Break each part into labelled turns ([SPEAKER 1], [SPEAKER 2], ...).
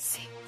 [SPEAKER 1] Sí.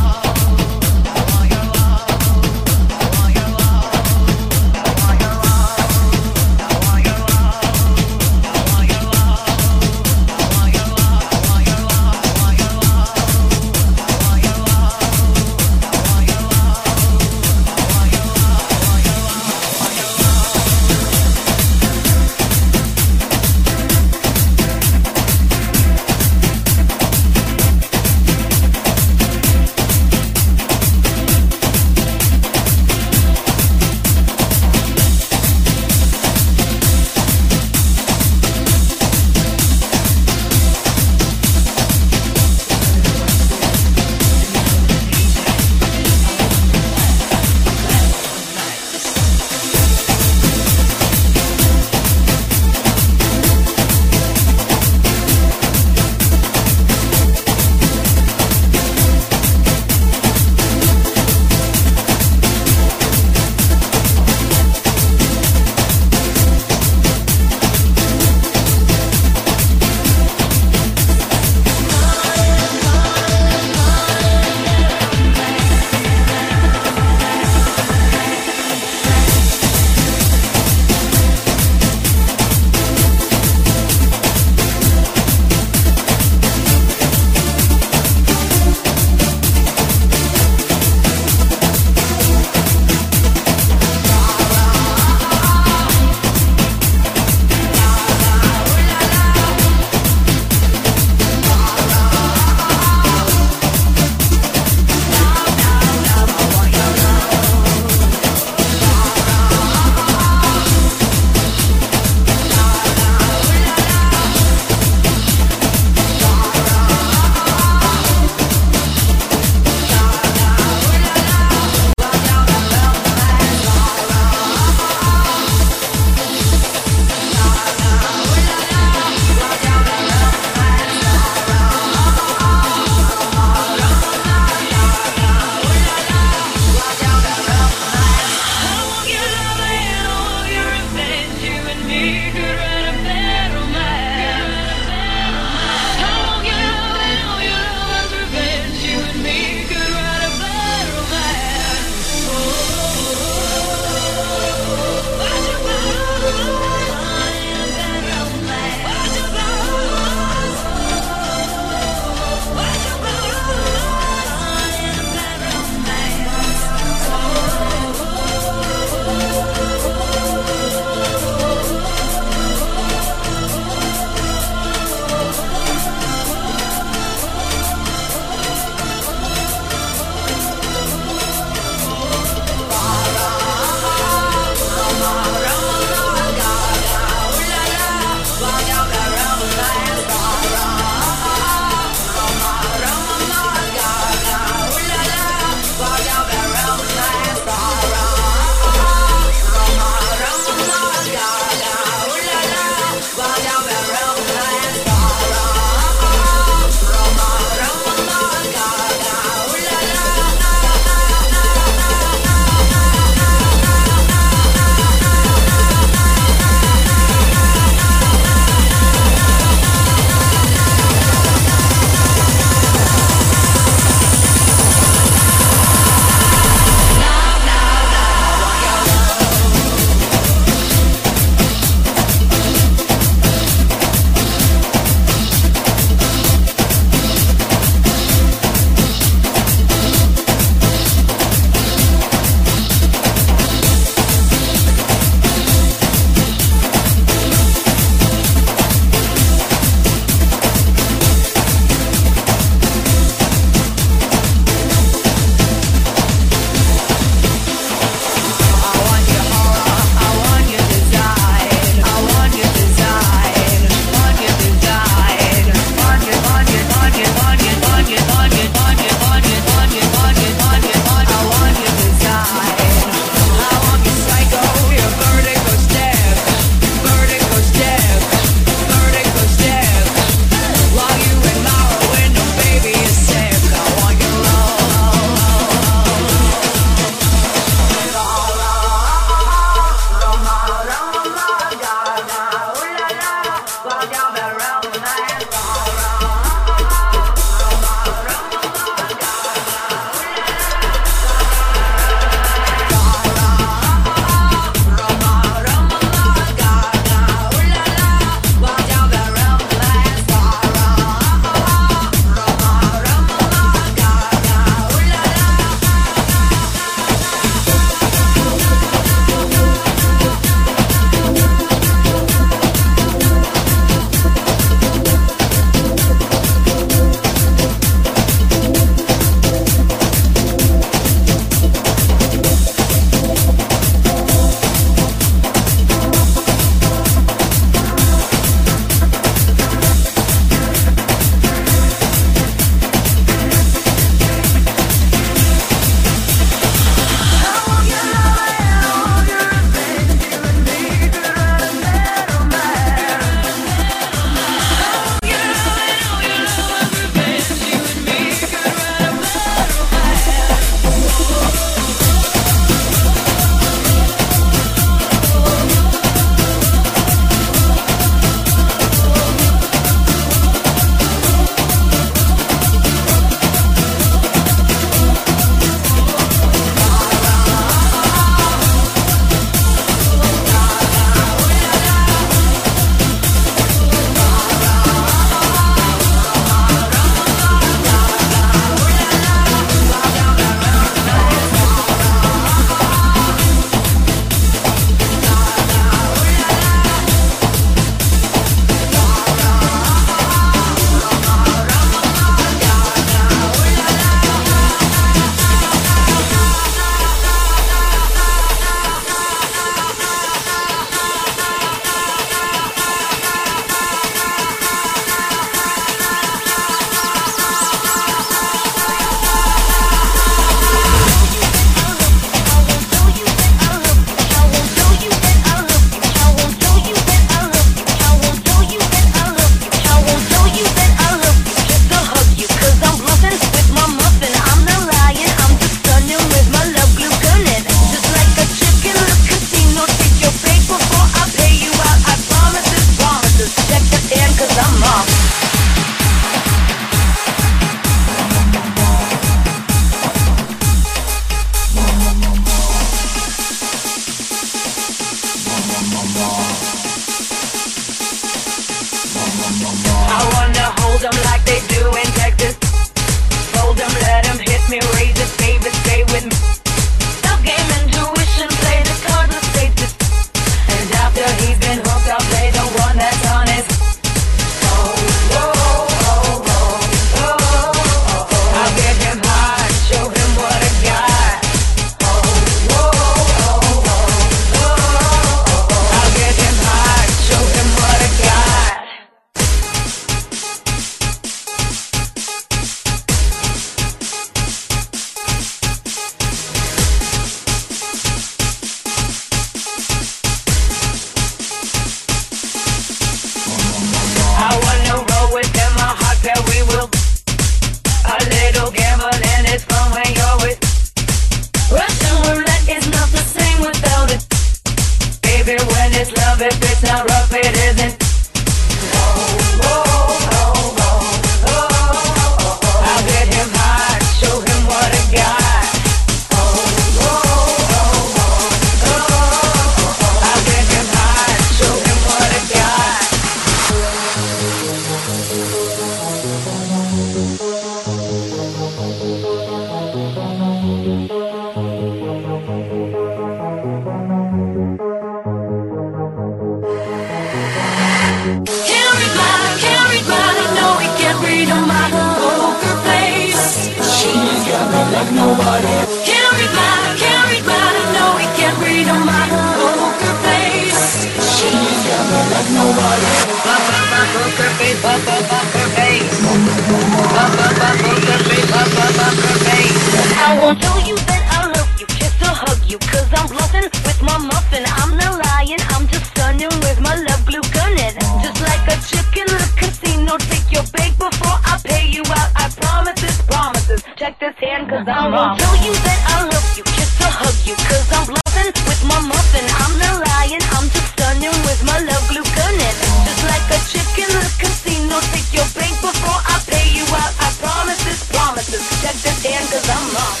[SPEAKER 1] I'll
[SPEAKER 2] Tell you that I love you, kiss or hug you, cause I'm bluffing with my muffin. I'm not lying, I'm just stunning with my love glue gunning. Just like a chick in the casino, take your bank before I pay you out. I promise this, promise this. Check the damn, cause I'm off.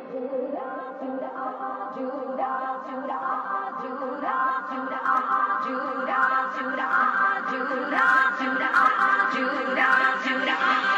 [SPEAKER 2] Judah, Judah, Judah, Judah, Judah, Judah.